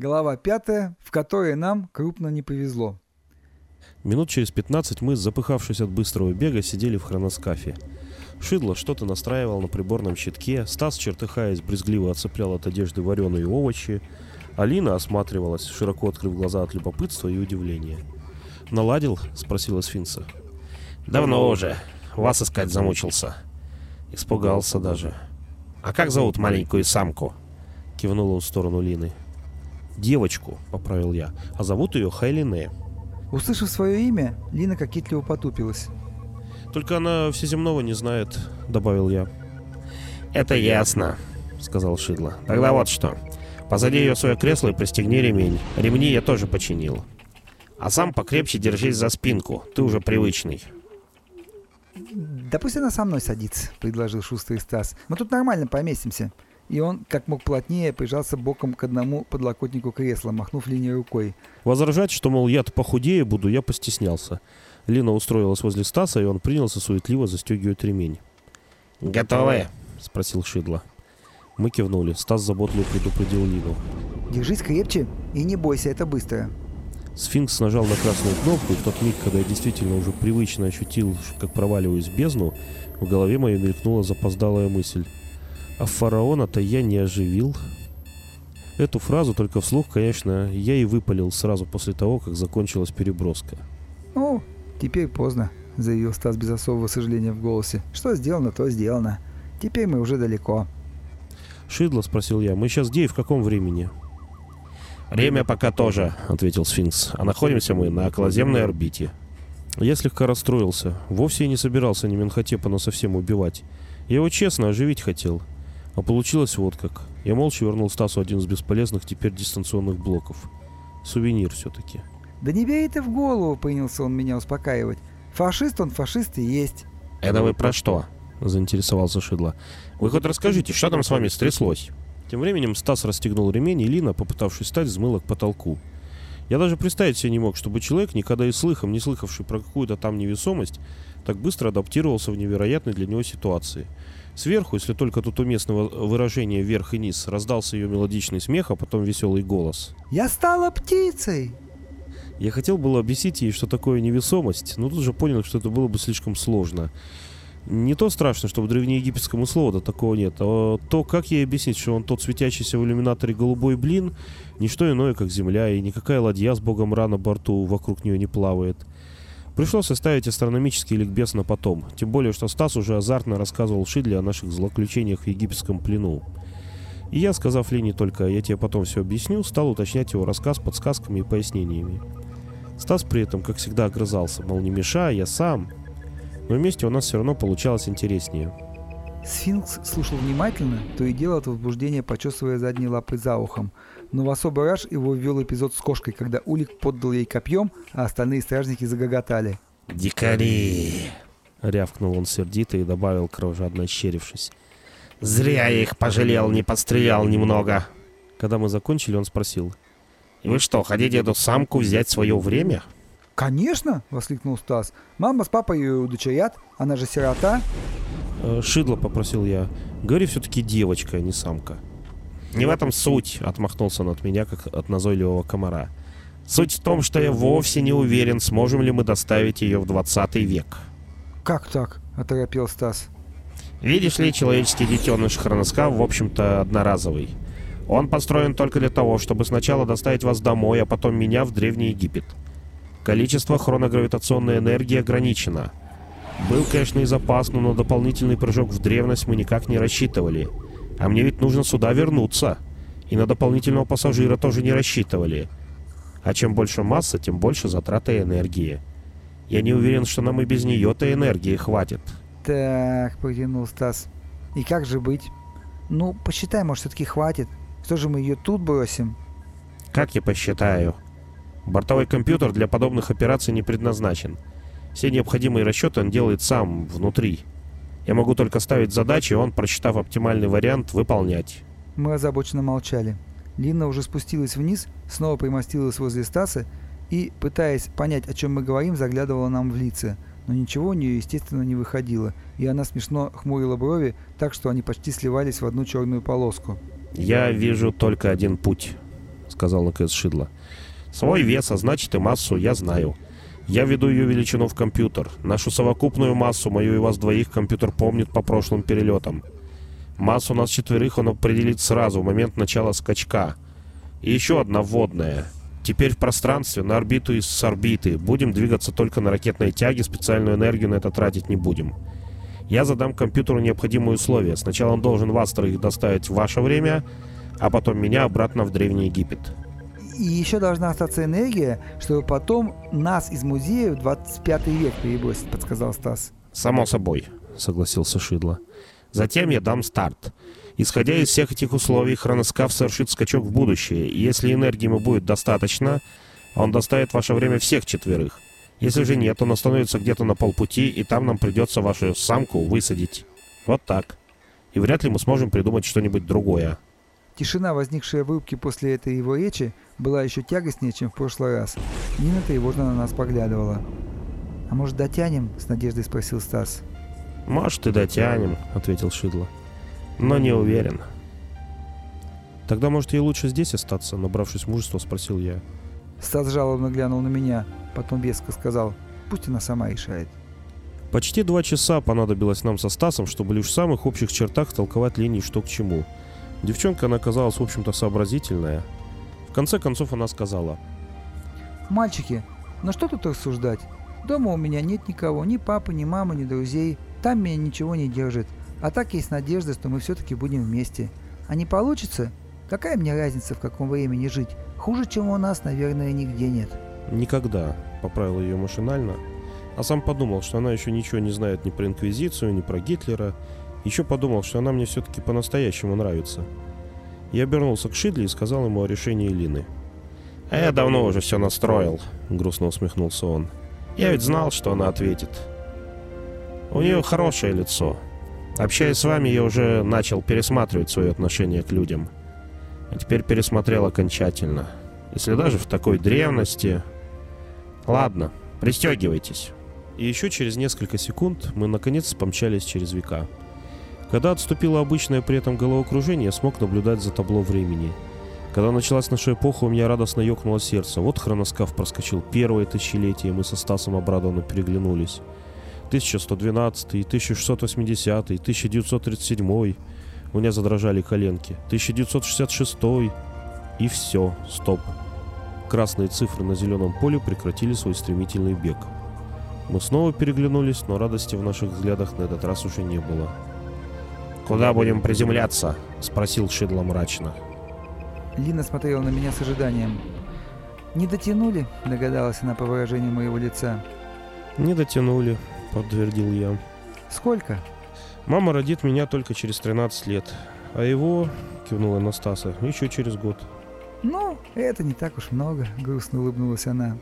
Глава пятая, в которой нам крупно не повезло. Минут через 15 мы, запыхавшись от быстрого бега, сидели в хроноскафе. Шидло что-то настраивал на приборном щитке, Стас, чертыхаясь, брезгливо отцеплял от одежды вареные овощи, Алина осматривалась, широко открыв глаза от любопытства и удивления. «Наладил?» — спросила Сфинкса. «Давно уже. Вас искать замучился». Испугался даже. «А как зовут маленькую самку?» — кивнула в сторону Лины. «Девочку», — поправил я, — «а зовут ее Хайлине». Услышав свое имя, Лина кокетливо потупилась. «Только она всеземного не знает», — добавил я. «Это ясно», — сказал Шидло. «Тогда вот что. Позади ее свое кресло и пристегни ремень. Ремни я тоже починил. А сам покрепче держись за спинку. Ты уже привычный». «Да пусть она со мной садится», — предложил шустрый Стас. «Мы тут нормально поместимся». И он, как мог плотнее, прижался боком к одному подлокотнику кресла, махнув линией рукой. Возражать, что, мол, я-то похудее буду, я постеснялся. Лина устроилась возле Стаса, и он принялся суетливо застегивать ремень. «Готовы?» — спросил Шидло. Мы кивнули. Стас заботливо предупредил Лину. «Держись крепче и не бойся, это быстро». Сфинкс нажал на красную кнопку, и в тот миг, когда я действительно уже привычно ощутил, как проваливаюсь в бездну, в голове моей мелькнула запоздалая мысль. А фараона-то я не оживил. Эту фразу только вслух, конечно, я и выпалил сразу после того, как закончилась переброска. «Ну, теперь поздно», — заявил Стас без особого сожаления в голосе. «Что сделано, то сделано. Теперь мы уже далеко». «Шидло?» — спросил я. «Мы сейчас где и в каком времени?» «Время пока тоже», — ответил Сфинкс. «А находимся мы на околоземной орбите». Я слегка расстроился. Вовсе я не собирался Неменхотепа совсем убивать. Я его честно оживить хотел. А получилось вот как. Я молча вернул Стасу один из бесполезных теперь дистанционных блоков. Сувенир все-таки. «Да не бей это в голову», — принялся он меня успокаивать. «Фашист он, фашист и есть». «Это вы про что?» — заинтересовался Шидло. «Вы хоть расскажите, что там с вами стряслось?» Тем временем Стас расстегнул ремень, и Лина, попытавшись встать, взмыла к потолку. Я даже представить себе не мог, чтобы человек, никогда и слыхом не слыхавший про какую-то там невесомость, так быстро адаптировался в невероятной для него ситуации. Сверху, если только тут уместного выражения вверх и низ, раздался ее мелодичный смех, а потом веселый голос. «Я стала птицей!» Я хотел было объяснить ей, что такое невесомость, но тут же понял, что это было бы слишком сложно. Не то страшно, что в древнеегипетском слова такого нет, а то, как ей объяснить, что он тот светящийся в иллюминаторе голубой блин, не что иное, как земля, и никакая ладья с богом Ра на борту вокруг нее не плавает. Пришлось оставить астрономический ликбез на потом, тем более, что Стас уже азартно рассказывал Шидле о наших злоключениях в египетском плену. И я, сказав Лене только «я тебе потом все объясню», стал уточнять его рассказ подсказками и пояснениями. Стас при этом, как всегда, огрызался, мол, не мешай, я сам, но вместе у нас все равно получалось интереснее. Сфинкс слушал внимательно, то и дело от возбуждения почесывая задние лапы за ухом. Но в особый раж его ввел эпизод с кошкой, когда Улик поддал ей копьем, а остальные стражники загоготали. «Дикари!» — рявкнул он сердито и добавил, кровожадно ощерившись. «Зря я их пожалел, не подстрелял немного!» Когда мы закончили, он спросил. «И вы что, хотите эту самку взять свое время?» «Конечно!» — воскликнул Стас. «Мама с папой ее удочерят, она же сирота». «Э, «Шидло», — попросил я. «Говори все-таки девочка, а не самка». «Не в этом суть», — отмахнулся он от меня, как от назойливого комара. «Суть в том, что я вовсе не уверен, сможем ли мы доставить ее в 20 век». «Как так?» — оторопел Стас. «Видишь ли, человеческий детеныш Хроноска, в общем-то, одноразовый. Он построен только для того, чтобы сначала доставить вас домой, а потом меня в Древний Египет. Количество хроногравитационной энергии ограничено. Был, конечно, и запас, но на дополнительный прыжок в древность мы никак не рассчитывали. А мне ведь нужно сюда вернуться. И на дополнительного пассажира тоже не рассчитывали. А чем больше масса, тем больше затраты энергии. Я не уверен, что нам и без нее-то энергии хватит. Так, протянул Стас. И как же быть? Ну, посчитай, может, все-таки хватит. Что же мы ее тут бросим? Как я посчитаю? Бортовой компьютер для подобных операций не предназначен. Все необходимые расчеты он делает сам, внутри. Я могу только ставить задачи, и он, просчитав оптимальный вариант, выполнять. Мы озабоченно молчали. Лина уже спустилась вниз, снова примостилась возле Стаса и, пытаясь понять, о чем мы говорим, заглядывала нам в лица. Но ничего у нее, естественно, не выходило, и она смешно хмурила брови, так что они почти сливались в одну черную полоску. «Я вижу только один путь», сказал наконец Шидло. «Свой вес, а значит и массу, я знаю. Я веду ее величину в компьютер. Нашу совокупную массу, мою и вас двоих, компьютер помнит по прошлым перелетам. Массу нас четверых он определит сразу, в момент начала скачка. И еще одна вводная. Теперь в пространстве, на орбиту и с орбиты. Будем двигаться только на ракетной тяге, специальную энергию на это тратить не будем. Я задам компьютеру необходимые условия. Сначала он должен вас троих доставить в ваше время, а потом меня обратно в Древний Египет. И еще должна остаться энергия, чтобы потом нас из музея в 25 век перебросить, подсказал Стас. «Само собой», — согласился Шидло. «Затем я дам старт. Исходя из всех этих условий, хроноскаф совершит скачок в будущее, и если энергии ему будет достаточно, он доставит ваше время всех четверых. Если же нет, он остановится где-то на полпути, и там нам придется вашу самку высадить. Вот так. И вряд ли мы сможем придумать что-нибудь другое». Тишина, возникшая в рубке после этой его речи, была еще тягостнее, чем в прошлый раз. Нина тревожно на нас поглядывала. «А может, дотянем?» — с надеждой спросил Стас. «Может, и дотянем», — ответил Шидло. «Но не уверен». «Тогда, может, ей лучше здесь остаться?» — набравшись мужества, спросил я. Стас жалобно глянул на меня, потом веско сказал, «Пусть она сама решает». Почти два часа понадобилось нам со Стасом, чтобы лишь в самых общих чертах толковать линии что к чему — Девчонка, она казалась, в общем-то, сообразительная. В конце концов она сказала. «Мальчики, ну что тут рассуждать? Дома у меня нет никого, ни папы, ни мамы, ни друзей. Там меня ничего не держит. А так есть надежда, что мы все-таки будем вместе. А не получится? Какая мне разница, в каком времени жить? Хуже, чем у нас, наверное, нигде нет». «Никогда», — поправил ее машинально, а сам подумал, что она еще ничего не знает ни про Инквизицию, ни про Гитлера, еще подумал, что она мне все-таки по-настоящему нравится. Я обернулся к Шидли и сказал ему о решении Лины. «А я давно уже все настроил», — грустно усмехнулся он. «Я ведь знал, что она ответит. У нее хорошее лицо. Общаясь с вами, я уже начал пересматривать свое отношение к людям. А теперь пересмотрел окончательно. Если даже в такой древности... Ладно, пристегивайтесь». И еще через несколько секунд мы наконец помчались через века. Когда отступило обычное при этом головокружение, я смог наблюдать за табло времени. Когда началась наша эпоха, у меня радостно ёкнуло сердце. Вот хроноскаф проскочил первое тысячелетие, мы со Стасом обрадованно переглянулись. 1112, 1680, 1937. У меня задрожали коленки. 1966. И все, стоп. Красные цифры на зеленом поле прекратили свой стремительный бег. Мы снова переглянулись, но радости в наших взглядах на этот раз уже не было. «Куда будем приземляться?» — спросил Шидло мрачно. Лина смотрела на меня с ожиданием. «Не дотянули?» — догадалась она по выражению моего лица. «Не дотянули», — подтвердил я. «Сколько?» «Мама родит меня только через 13 лет, а его, — кивнула на Стаса, — еще через год». «Ну, это не так уж много», — грустно улыбнулась она.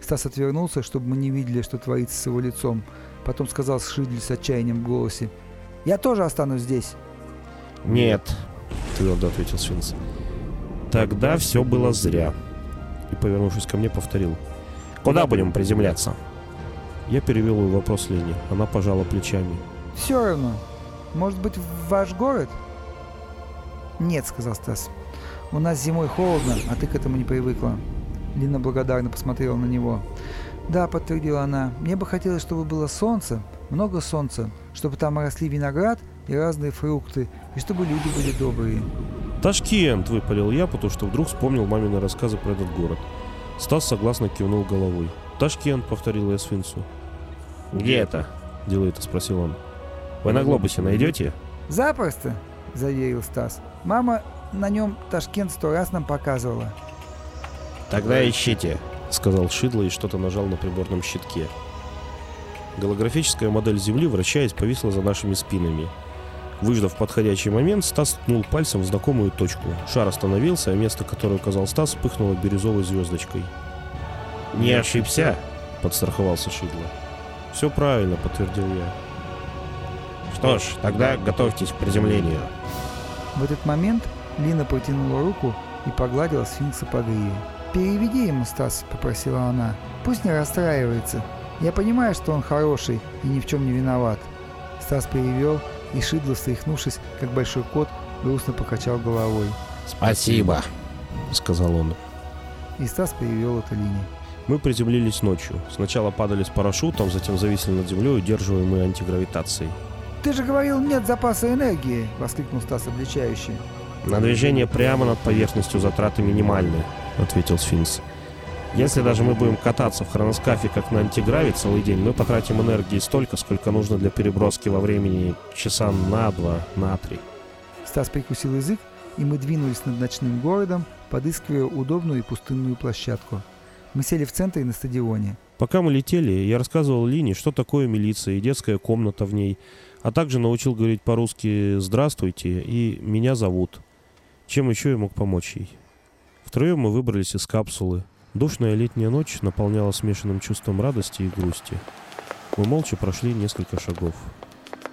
Стас отвернулся, чтобы мы не видели, что творится с его лицом. Потом сказал с Шидли с отчаянием в голосе. Я тоже останусь здесь. Нет, твердо ответил Сфинкс. Тогда все было зря. И, повернувшись ко мне, повторил. Куда будем приземляться? Я перевел ее вопрос Лене. Она пожала плечами. Все равно. Может быть, в ваш город? Нет, сказал Стас. У нас зимой холодно, а ты к этому не привыкла. Лина благодарно посмотрела на него. Да, подтвердила она. Мне бы хотелось, чтобы было солнце, много солнца, чтобы там росли виноград и разные фрукты, и чтобы люди были добрые. «Ташкент!» — выпалил я, потому что вдруг вспомнил мамины рассказы про этот город. Стас согласно кивнул головой. «Ташкент!» — повторил я Сфинксу. «Где это?» — деловито спросил он. «Вы на глобусе найдете?» «Запросто!» — заверил Стас. «Мама на нем Ташкент сто раз нам показывала». «Тогда ищите», — сказал Шидло и что-то нажал на приборном щитке. Голографическая модель Земли, вращаясь, повисла за нашими спинами. Выждав подходящий момент, Стас ткнул пальцем в знакомую точку. Шар остановился, а место, которое указал Стас, вспыхнуло бирюзовой звездочкой. «Не ошибся?» — подстраховался Шидло. «Все правильно», — подтвердил я. «Что ж, тогда готовьтесь к приземлению». В этот момент Лина протянула руку и погладила сфинкса по гриве. «Переведи ему, Стас», — попросила она. «Пусть не расстраивается. Я понимаю, что он хороший и ни в чем не виноват. Стас перевел, и Шидло, встряхнувшись, как большой кот, грустно покачал головой. «Спасибо», — сказал он. И Стас перевел это Лине. Мы приземлились ночью. Сначала падали с парашютом, затем зависли над землей, удерживаемые антигравитацией. «Ты же говорил, нет запаса энергии!» — воскликнул Стас обличающий. На движение прямо над поверхностью затраты минимальны, ответил сфинкс. Если даже мы будем кататься в хроноскафе как на антиграве целый день, мы потратим энергии столько, сколько нужно для переброски во времени часа на два, на три. Стас прикусил язык, и мы двинулись над ночным городом, подыскивая удобную и пустынную площадку. Мы сели в центре на стадионе. Пока мы летели, я рассказывал Лине, что такое милиция и детская комната в ней, а также научил говорить по-русски «здравствуйте» и «меня зовут». Чем еще я мог помочь ей? Втроем мы выбрались из капсулы. Душная летняя ночь наполняла смешанным чувством радости и грусти. Мы молча прошли несколько шагов.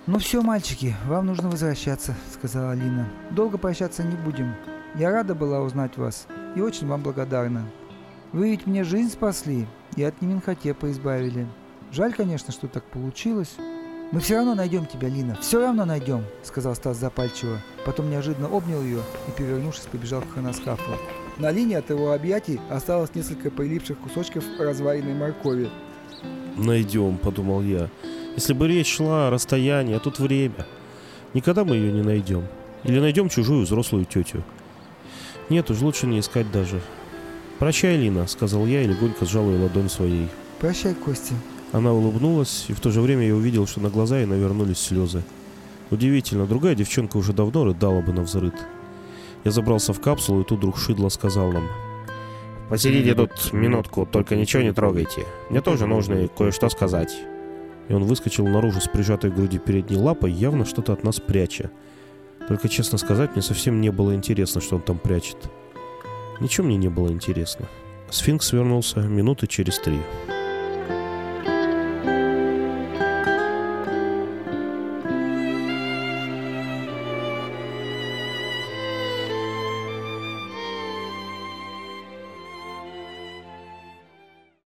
«Ну все, мальчики, вам нужно возвращаться», — сказала Алина. «Долго прощаться не будем. Я рада была узнать вас и очень вам благодарна. Вы ведь мне жизнь спасли и от Неминхотепа избавили. Жаль, конечно, что так получилось. Мы все равно найдем тебя, Лина, все равно найдем, сказал Стас запальчиво. Потом неожиданно обнял ее и, перевернувшись, побежал к хроноскафу. На линии от его объятий осталось несколько прилипших кусочков разваренной моркови. «Найдем», — подумал я. «Если бы речь шла о расстоянии, а тут время. Никогда мы ее не найдем. Или найдем чужую взрослую тетю. Нет уж, лучше не искать даже. «Прощай, Лина», — сказал я и легонько сжал ее ладонь своей. «Прощай, Костя». Она улыбнулась, и в то же время я увидел, что на глаза ей навернулись слезы. Удивительно, другая девчонка уже давно рыдала бы на взрыд. Я забрался в капсулу, и тут друг Шидло сказал нам. «Посидите тут минутку, только ничего не трогайте. Мне тоже нужно кое-что сказать». И он выскочил наружу с прижатой к груди передней лапой, явно что-то от нас пряча. Только, честно сказать, мне совсем не было интересно, что он там прячет. Ничего мне не было интересно. Сфинкс вернулся минуты через три.